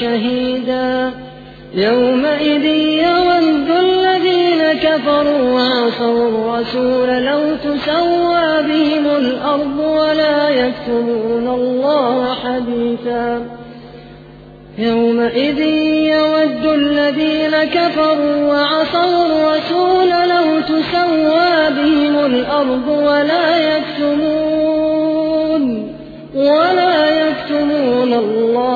شهيدا. يومئذ يود الذين كفروا وعصوا الرسول لو تسوى بهم الأرض ولا يكتمون الله حديثا. يومئذ يود الذين كفروا وعصوا الرسول لو تسوى بهم الأرض ولا يكتمون ولا يكتمون الله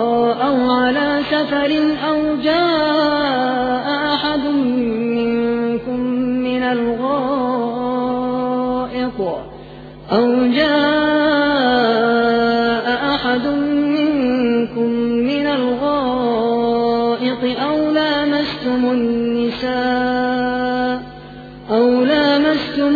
سفر أو جاء أحد منكم من الغائط أو جاء أحد منكم من الغائط أو لامستم النساء أو لامستم